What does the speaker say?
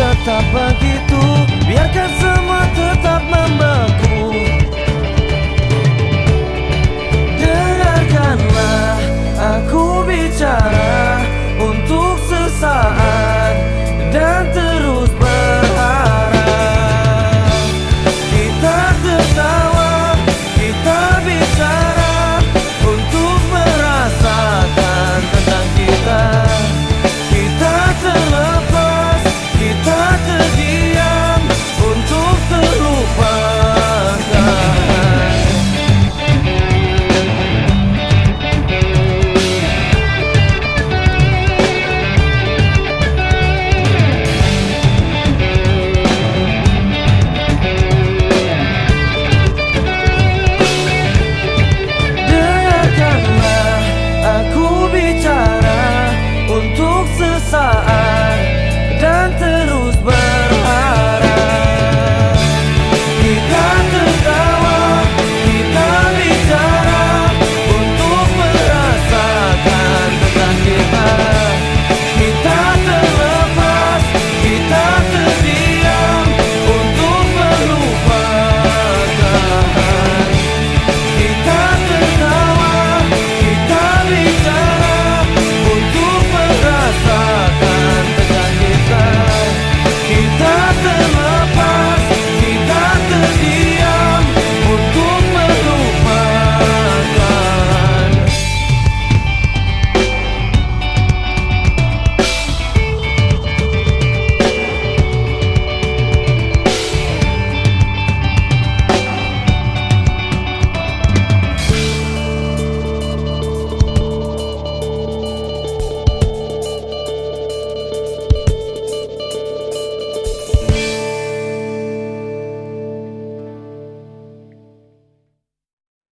tetap begitu. Biarkan